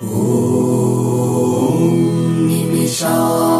Om Nimisham.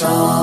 strong.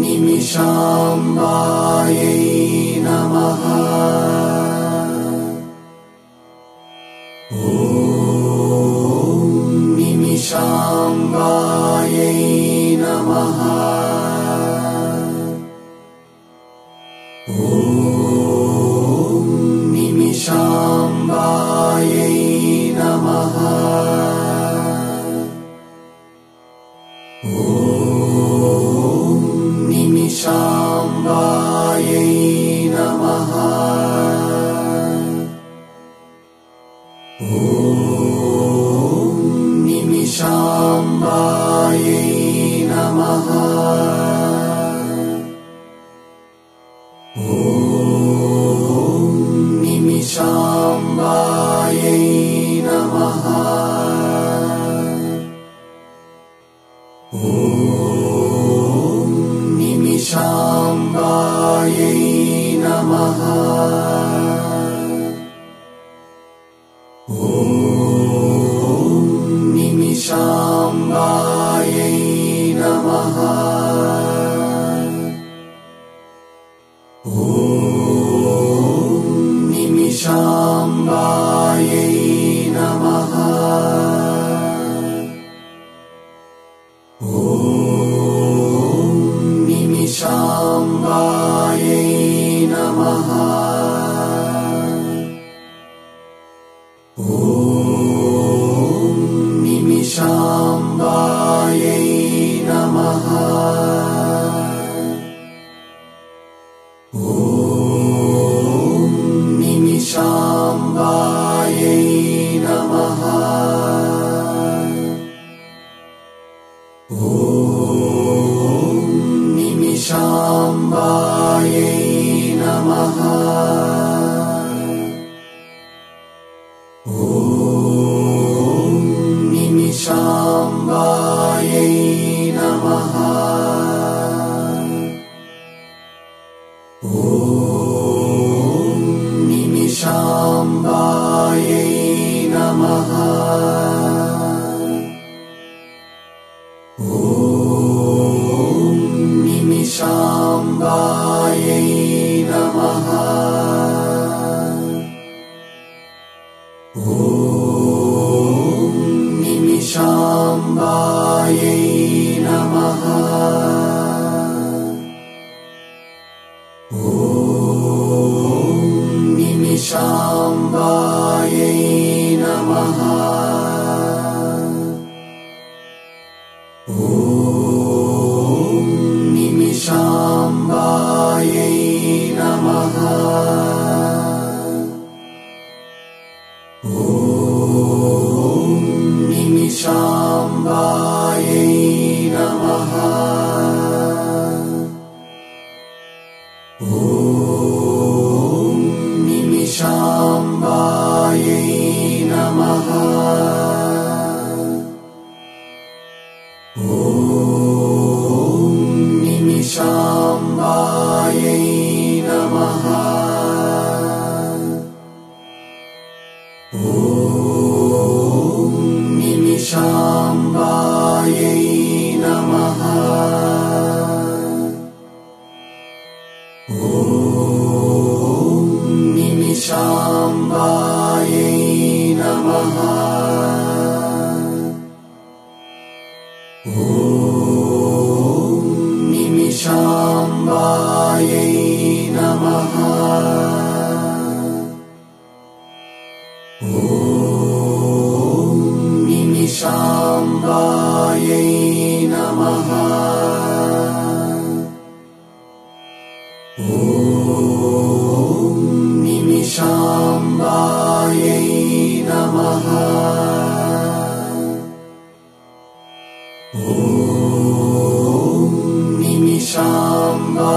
Nimisha म्बायै नमः। ॐ निमिषाम्बा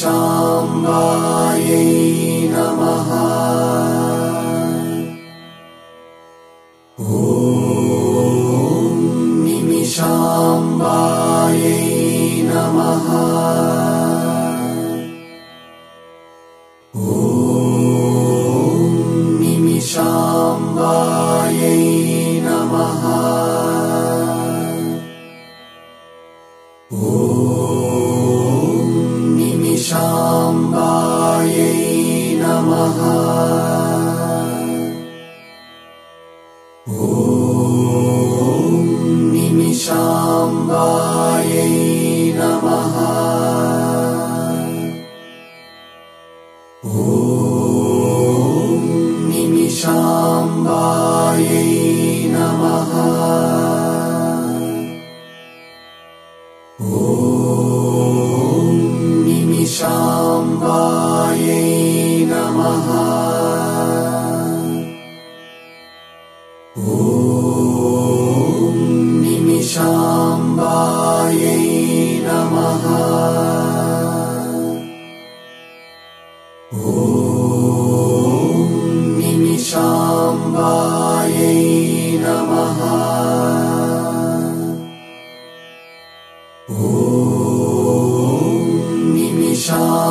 शाम्बायै नमः। Nimisha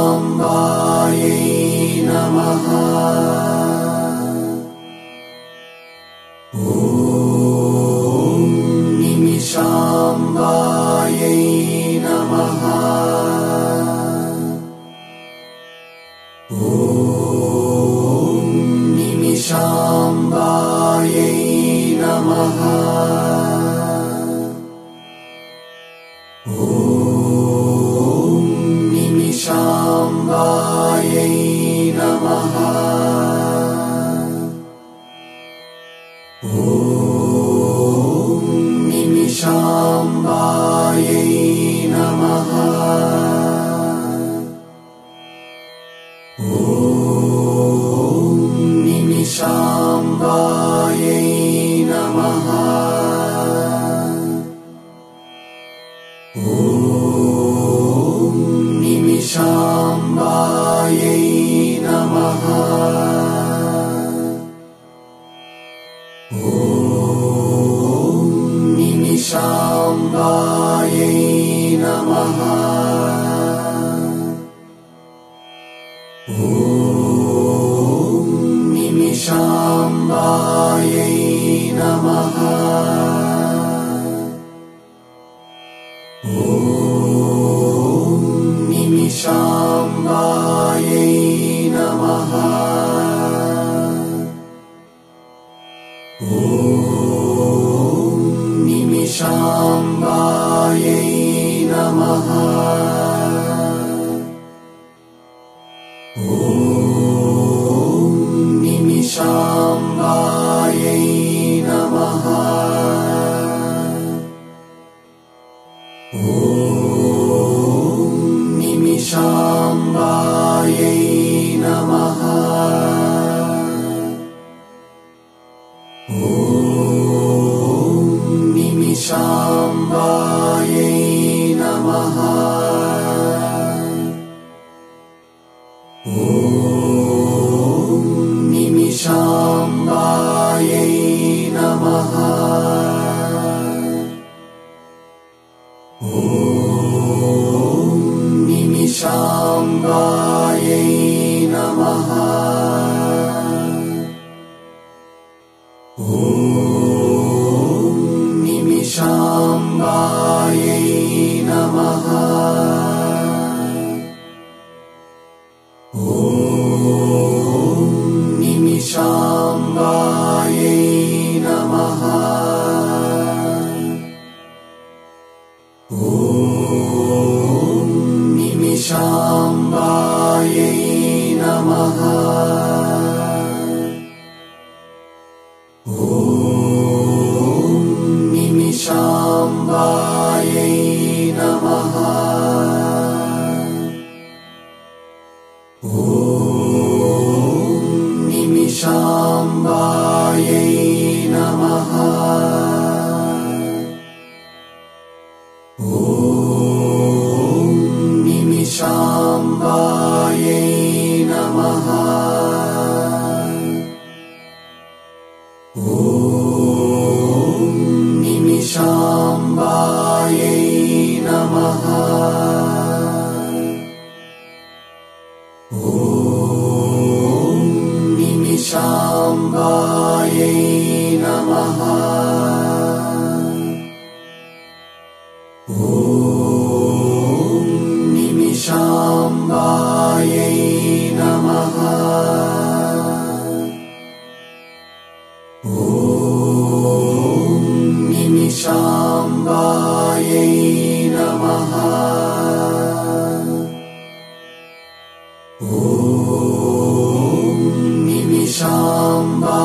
Shambhala.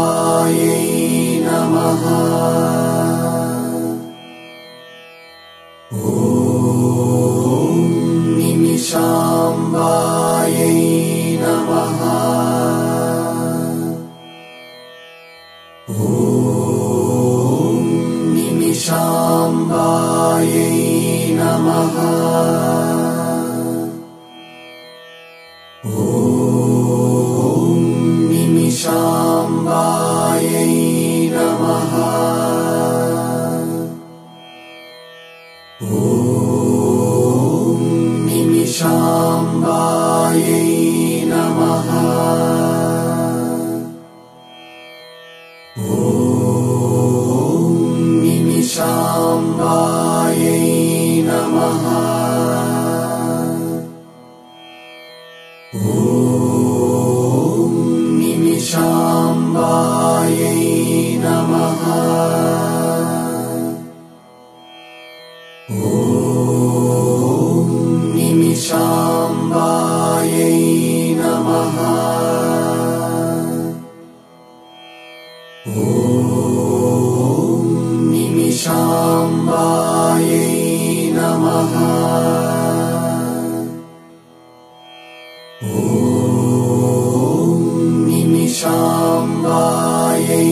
Shambhayai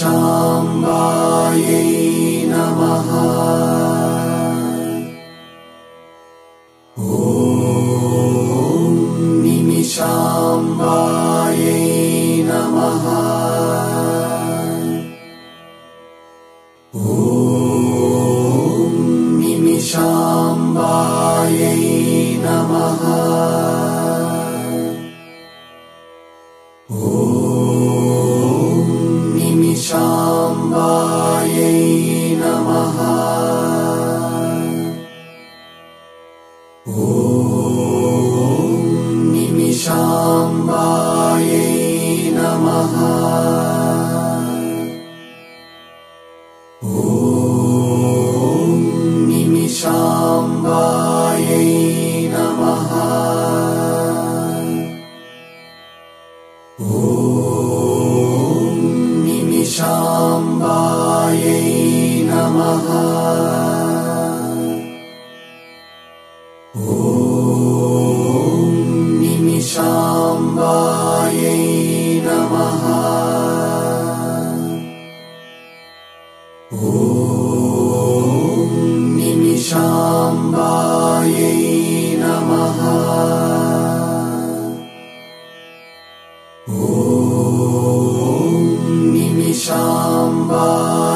shine. Oh.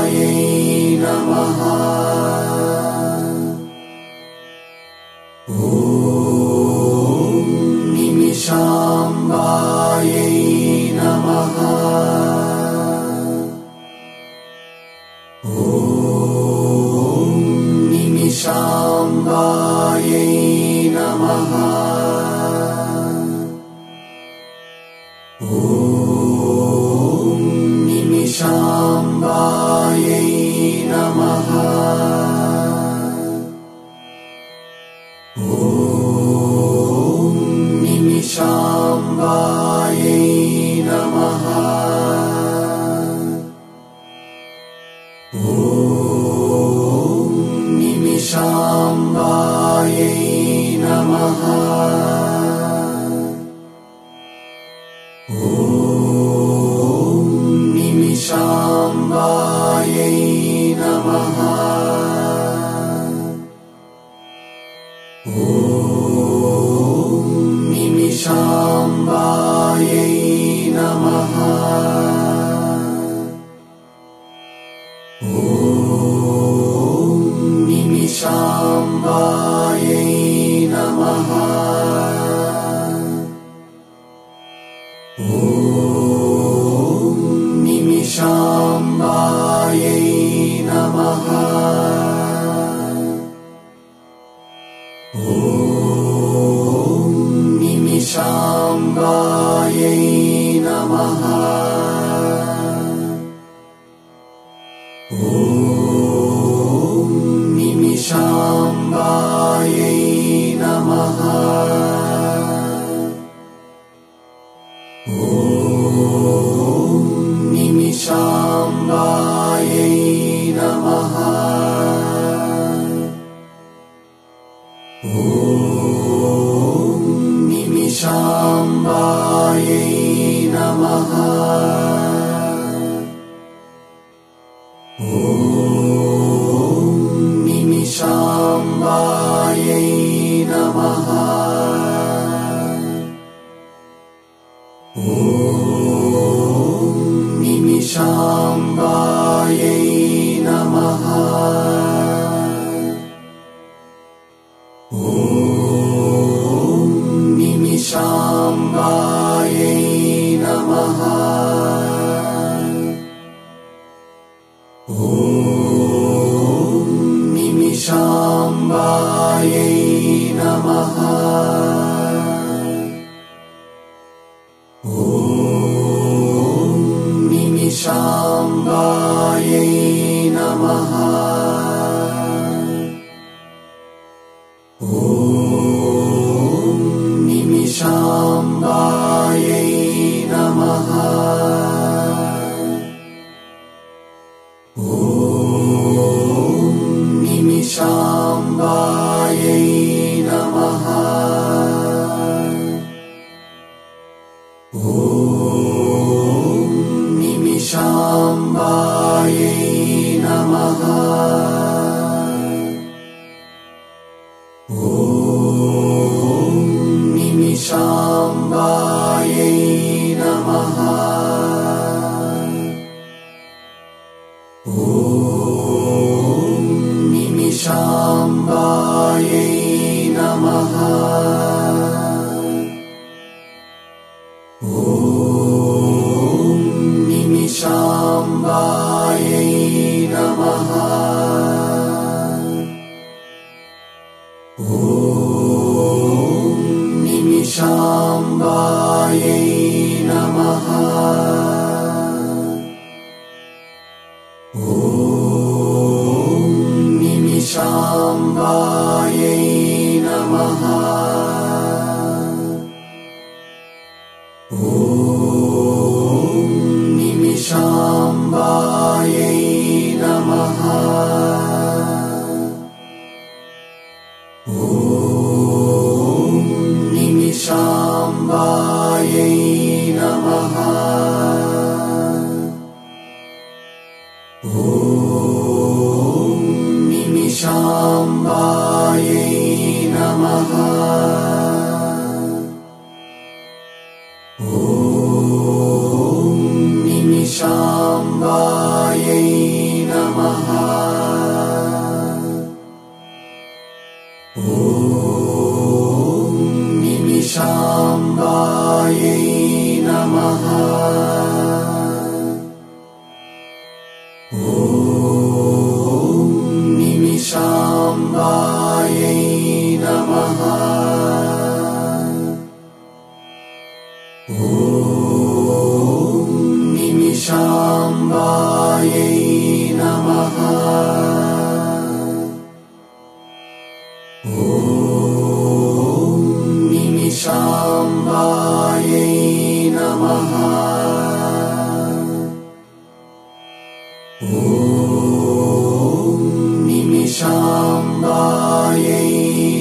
शाम्बायै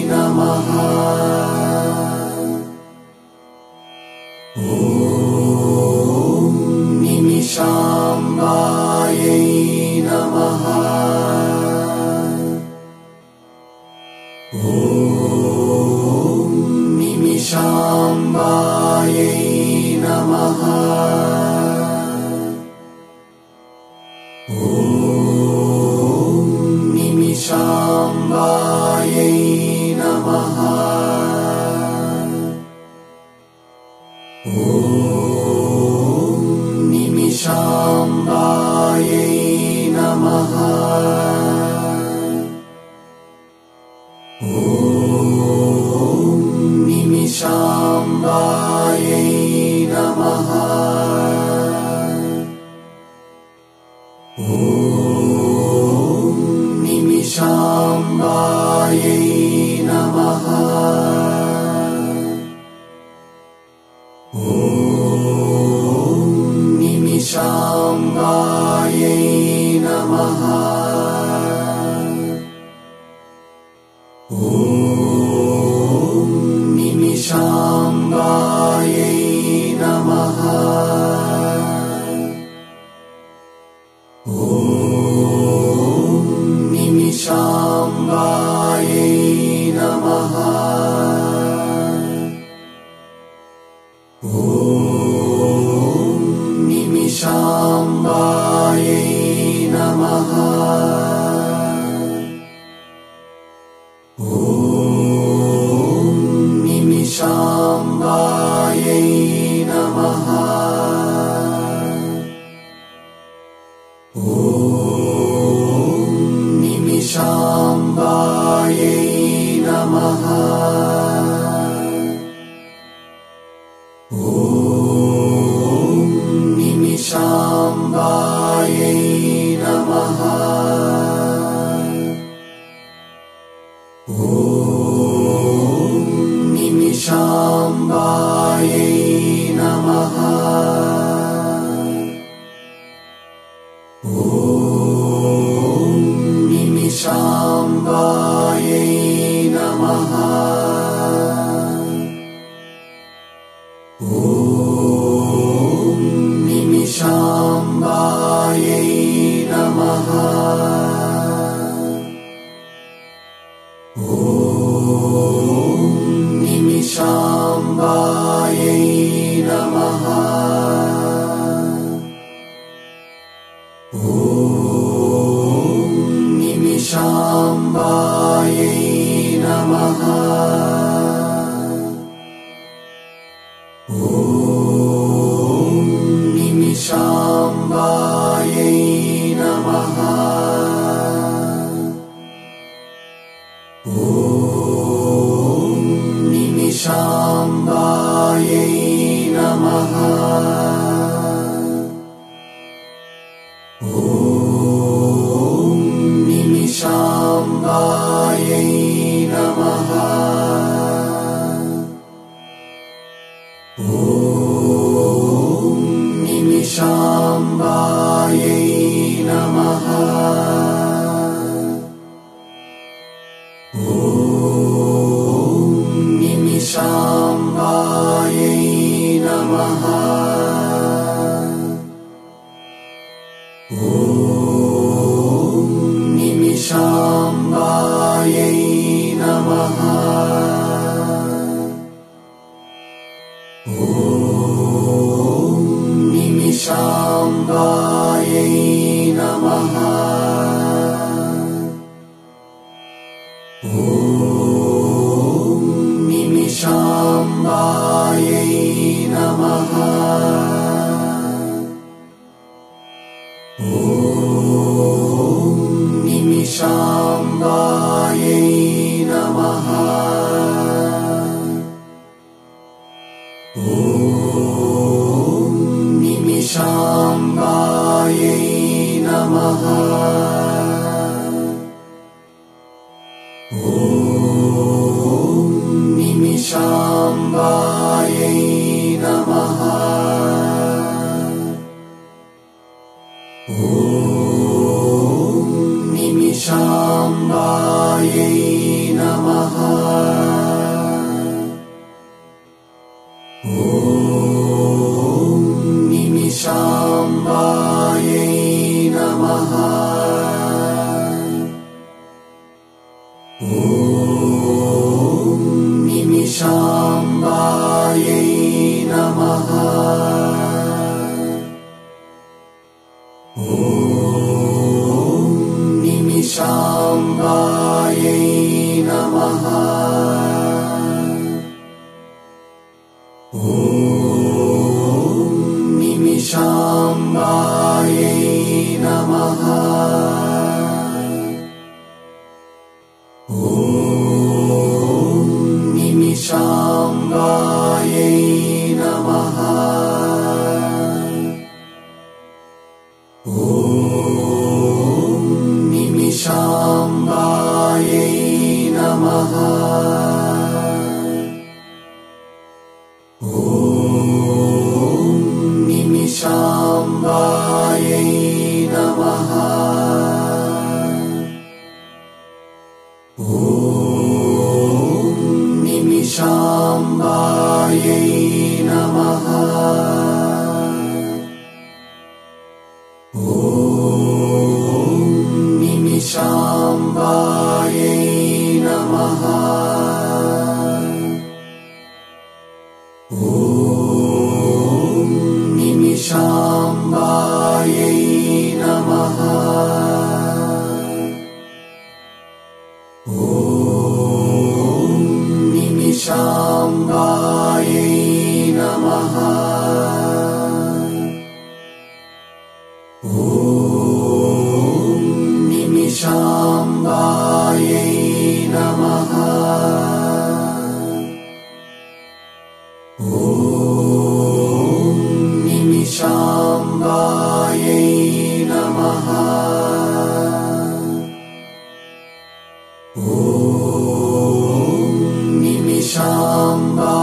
नमः। Allah. निमिषाम्बा name. 唱吧。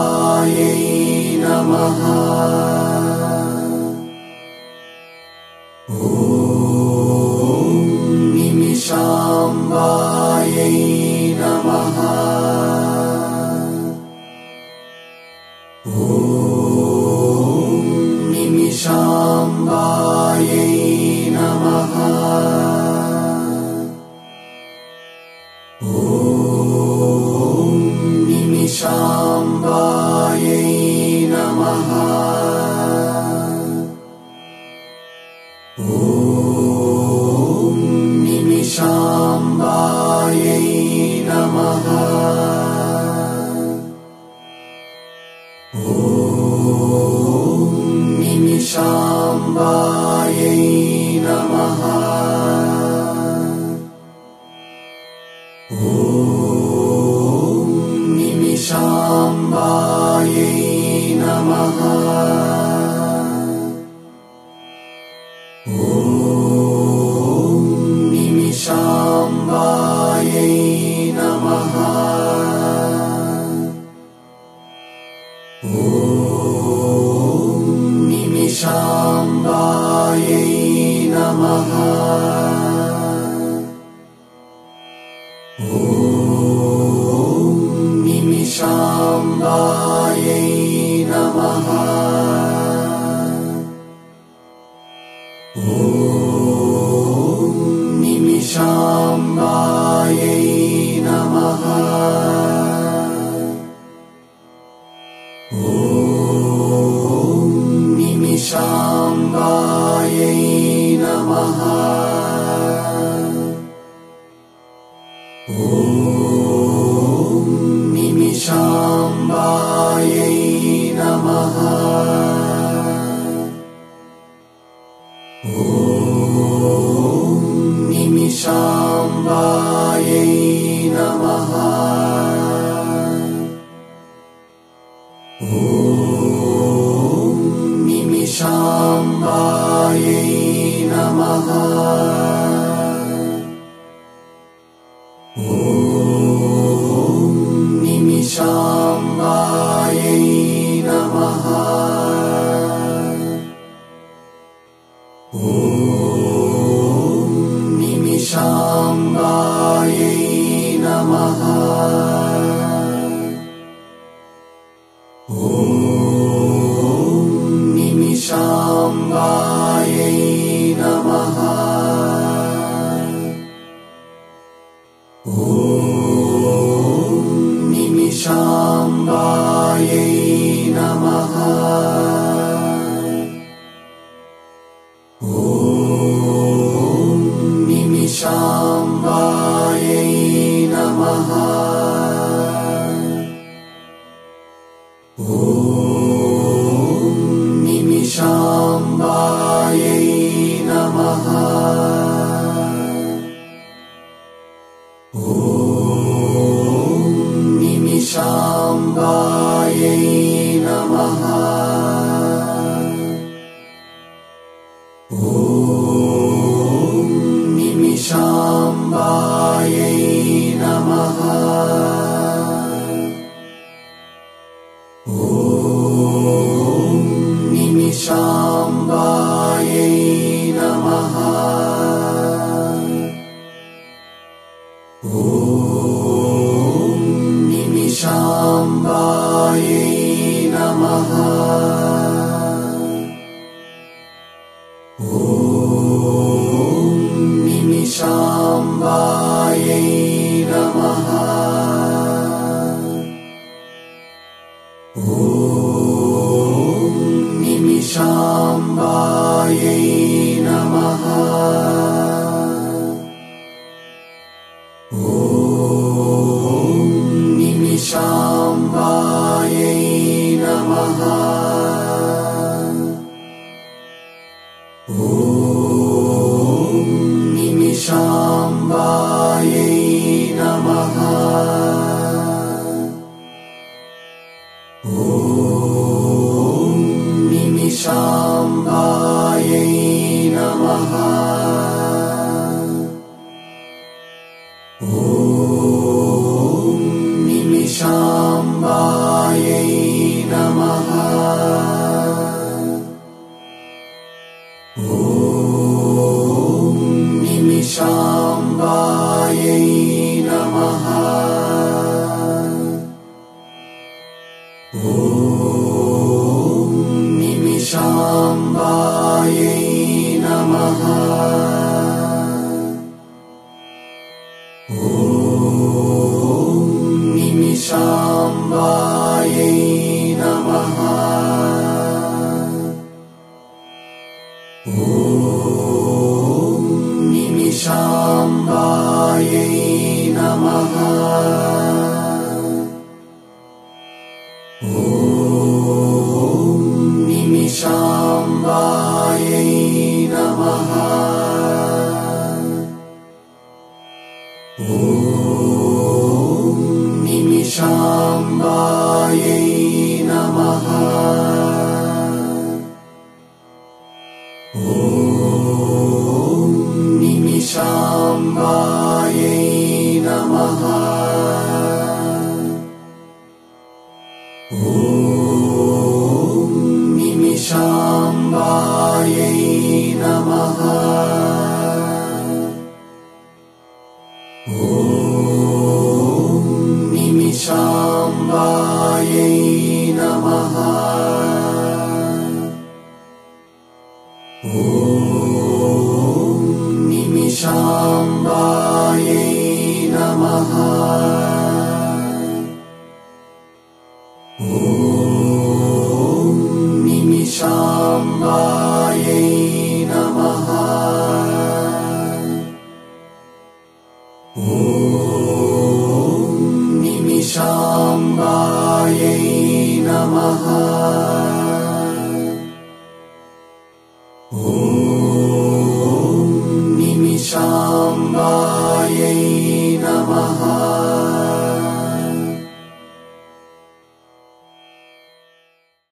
Shambhaye शाम्बायै नमः। Oh.